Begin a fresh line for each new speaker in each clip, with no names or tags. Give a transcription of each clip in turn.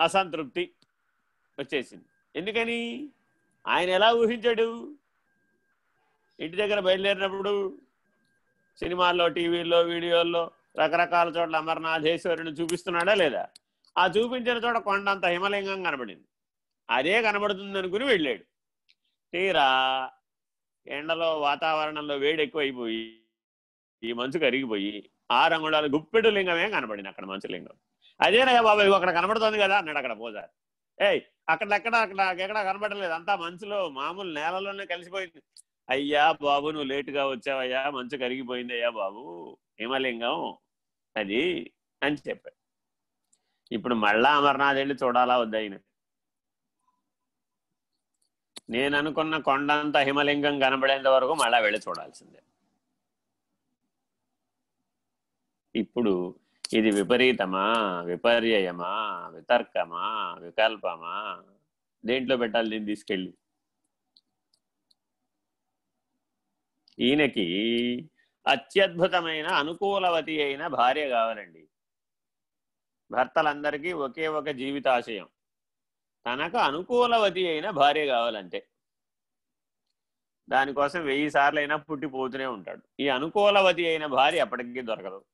అసంతృప్తి వచ్చేసింది. ఎందుకని? ఆయన ఎలా ఊహించాడు? ఇంటి దగ్గర బయలుదేరినప్పుడు సినిమాల్లో టీవీల్లో వీడియోల్లో రకరకాల చోట్ల అమర్నాథేశ్వరుని చూపిస్తున్నాడా లేదా? ఆ చూపించిన చోట కొండంత హిమలింగం కనబడింది. అదే కనబడుతుంది అనుకుని వెళ్ళాడు. తీరా ఎండలో వాతావరణంలో వేడి ఎక్కువైపోయి ఈ మంచు కరిగిపోయి ఆ రంగుళాలు గుప్పెడు లింగమే కనబడింది అక్కడ మంచు లింగం. అదేనయ్యా బాబు ఇవి అక్కడ కనబడుతుంది కదా అన్నాడు అక్కడ పోజారు ఏయ్ అక్కడ ఎక్కడ అక్కడ ఎక్కడ కనబడలేదు. అంతా మంచులో మామూలు నేలలోనే కలిసిపోయింది. అయ్యా బాబు నువ్వు లేటుగా వచ్చావయ్యా మంచు కరిగిపోయింది అయ్యా బాబు హిమలింగం అది అని చెప్పాడు. ఇప్పుడు మళ్ళా అమర్నాథ్ వెళ్ళి చూడాలా వద్దయిన నేను అనుకున్న కొండంత హిమలింగం కనబడేంత వరకు మళ్ళా వెళ్ళి చూడాల్సిందే. ఇప్పుడు ఇది విపరీతమా? విపర్యయమా? వితర్కమా? వికల్పమా? దేంట్లో పెట్టాలి దీన్ని తీసుకెళ్ళి? ఈయనకి అత్యద్భుతమైన అనుకూలవతి అయిన భార్య కావాలండి. భర్తలందరికీ ఒకే ఒక జీవితాశయం. తనకు అనుకూలవతి అయిన భార్య కావాలంటే. దానికోసం వెయ్యి సార్లు అయినా పుట్టిపోతూనే ఉంటాడు. ఈ అనుకూలవతి అయిన భార్య ఎప్పటికీ దొరకదు.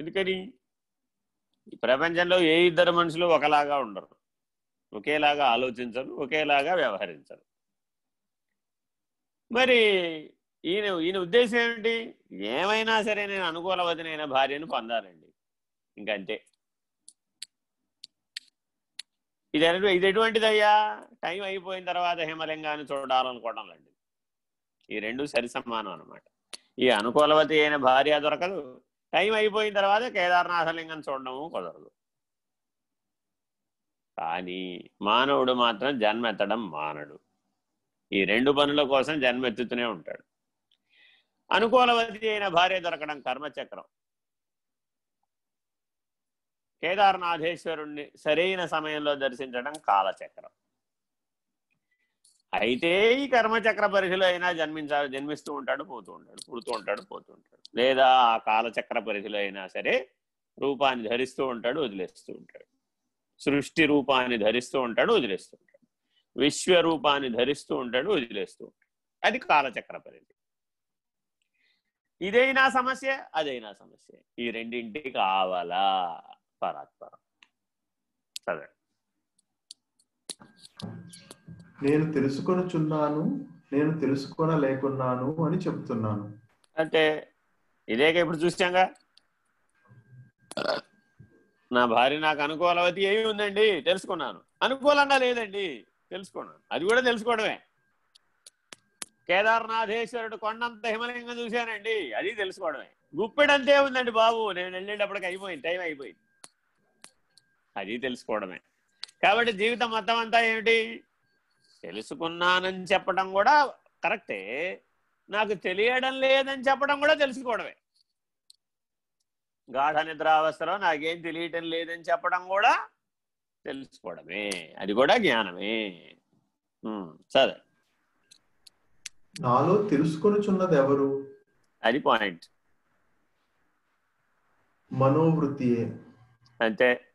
ఎందుకని? ఈ ప్రపంచంలో ఏ ఇద్దరు మనుషులు ఒకలాగా ఉండరు. ఒకేలాగా ఆలోచించరు ఒకేలాగా వ్యవహరించరు. మరి ఈయన ఈయన ఉద్దేశం ఏమిటి? ఏమైనా సరే నేను అనుకూలవతినైన భార్యను పొందాలండి. ఇంకంతే. ఇది ఎటు- ఇది ఎటువంటిదయ్యా? టైం అయిపోయిన తర్వాత హిమలింగాన్ని చూడాలనుకోవడం లాంటిది ఈ రెండు సరి సమానం అనమాట ఈ అనుకూలవతి అయిన భార్య దొరకదు. టైం అయిపోయిన తర్వాత కేదారనాథలింగం చూడడము కుదరదు. కానీ మానవుడు మాత్రం జన్మెత్తడం మానడు. ఈ రెండు పనుల కోసం జన్మెత్తుతూనే ఉంటాడు. అనుకూలవతి అయిన భార్య దొరకడం కర్మచక్రం. కేదార్నాథేశ్వరుణ్ణి సరైన సమయంలో దర్శించడం కాలచక్రం. అయితే ఈ కర్మచక్ర పరిధిలో అయినా జన్మించాలి జన్మిస్తూ ఉంటాడు పోతూ ఉంటాడు పుడుతూ ఉంటాడు పోతూ ఉంటాడు. లేదా ఆ కాలచక్ర పరిధిలో అయినా సరే రూపాన్ని ధరిస్తూ ఉంటాడు వదిలేస్తూ ఉంటాడు. సృష్టి రూపాన్ని ధరిస్తూ ఉంటాడు వదిలేస్తూ ఉంటాడు. విశ్వరూపాన్ని ధరిస్తూ ఉంటాడు వదిలేస్తూ ఉంటాడు. అది కాలచక్ర పరిధి. ఇదైనా సమస్య అదైనా సమస్య. ఈ రెండింటికి కావాలా? పరాత్పరం. సరే.
నేను తెలుసుకొనుచున్నాను నేను తెలుసుకొనలేకున్నాను అని చెప్తున్నాను.
అంటే ఇదేక ఇప్పుడు చూసాంగా నా భార్య నాకు అనుకూలవతి ఏమి ఉందండి తెలుసుకున్నాను. అనుకూలంగా లేదండి తెలుసుకున్నాను. అది కూడా తెలుసుకోవడమే. కేదార్నాథేశ్వరుడు కొండంత హిమలింగం చూశానండి అది తెలుసుకోవడమే. గుప్పెడంతే ఉందండి బాబు నేను వెళ్ళేటప్పటికి అయిపోయింది టైం అయిపోయింది. అది తెలుసుకోవడమే. కాబట్టి జీవితం మొత్తం అంతా ఏమిటి? తెలుసుకున్నానని చెప్పడం కూడా కరెక్టే. నాకు తెలియడం లేదని చెప్పడం కూడా తెలుసుకోవడమే. గాఢ నిద్రావస్థలో నాకేం తెలియటం లేదని చెప్పడం కూడా తెలుసుకోవడమే. అది కూడా జ్ఞానమే. సరే.
నాలో తెలుసుకొనుచున్నది ఎవరు
అది పాయింట్.
మనోవృత్తియే.
అంటే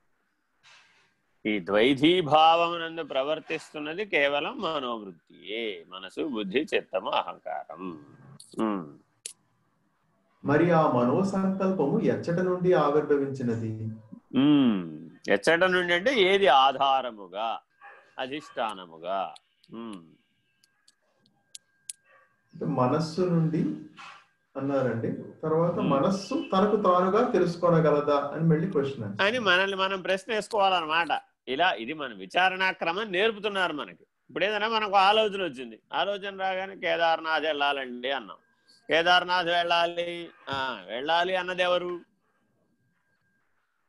ఈ ద్వైధీభావం నందు ప్రవర్తిస్తున్నది కేవలం మనోవృత్తియే. మనసు బుద్ధి చిత్తము అహంకారం.
మరి ఆ మనో సంకల్పము ఎచ్చట నుండి ఆవిర్భవించినది.
ఎచ్చట నుండి అంటే ఏది ఆధారముగా అధిష్టానముగా?
మనస్సు నుండి అన్నారండి. తర్వాత. మనస్సు తనకు తానుగా తెలుసుకోనగలదా అని మళ్ళీ క్వశ్చన్
అని మనల్ని మనం ప్రశ్న వేసుకోవాలన్నమాట ఇలా ఇది మన విచారణ క్రమం నేర్పుతున్నారు మనకి. ఇప్పుడు ఏదైనా మనకు ఆలోచన వచ్చింది. ఆలోచన రాగానే కేదార్నాథ్ వెళ్ళాలండి అన్నాం. కేదార్నాథ్ వెళ్ళాలి. ఆ వెళ్ళాలి అన్నది ఎవరు?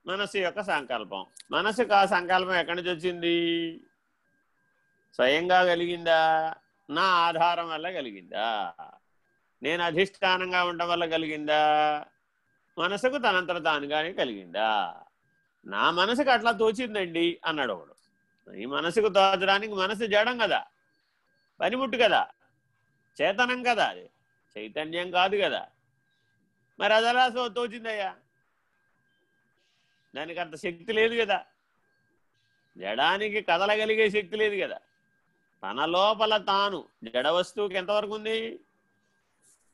మనసు యొక్క సంకల్పం. మనసుకు ఆ సంకల్పం ఎక్కడి నుంచి వచ్చింది? స్వయంగా కలిగిందా? నా ఆధారం వల్ల కలిగిందా? నేను అధిష్టానంగా ఉండడం వల్ల కలిగిందా? మనసుకు తనంతర తానుగానే కలిగిందా? నా మనసుకు అట్లా తోచిందండి అన్నాడు ఒకడు. ఈ మనసుకు తోచడానికి మనసు జడం కదా పనిముట్టు కదా చేతనం కదా అది చైతన్యం కాదు కదా. మరి అది ఎలా తోచిందయ్యా? దానికి అంత శక్తి లేదు కదా. జడానికి కదలగలిగే శక్తి లేదు కదా. తన లోపల తాను జడ వస్తువుకి ఎంతవరకు ఉంది?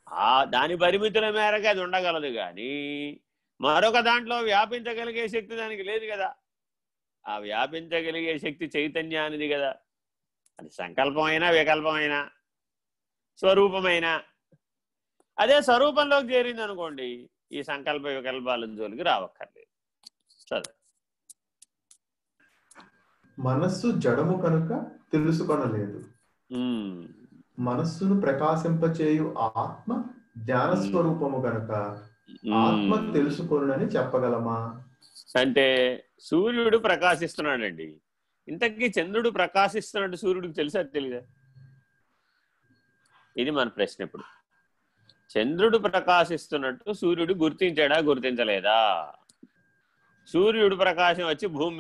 ఆ దాని పరిమితుల మేరకు అది ఉండగలదు కానీ మరొక దాంట్లో వ్యాపించగలిగే శక్తి దానికి లేదు కదా. ఆ వ్యాపించగలిగే శక్తి చైతన్యానిది కదా. అది సంకల్పమైనా వికల్పమైనా స్వరూపమైనా. అదే స్వరూపంలోకి చేరింది అనుకోండి ఈ సంకల్ప వికల్పాల జోలికి రావక్కర్లేదు. చదువు
మనస్సు జడము కనుక తెలుసుకొనలేదు. మనస్సును ప్రకాశింపచేయు ఆత్మ జ్ఞాన స్వరూపము కనుక ఆత్మ
ఉమ్.
తెలుసుకొనునని చెప్పగలమా?
అంటే సూర్యుడు ప్రకాశిస్తున్నాడండి. ఇంతకీ చంద్రుడు ప్రకాశిస్తున్నట్టు సూర్యుడికి తెలుసా తెలీదా? ఇది మన ప్రశ్న ఇప్పుడు. చంద్రుడు ప్రకాశిస్తున్నట్టు సూర్యుడు గుర్తించాడా గుర్తించలేదా? సూర్యుడు ప్రకాశం వచ్చి భూమి మీద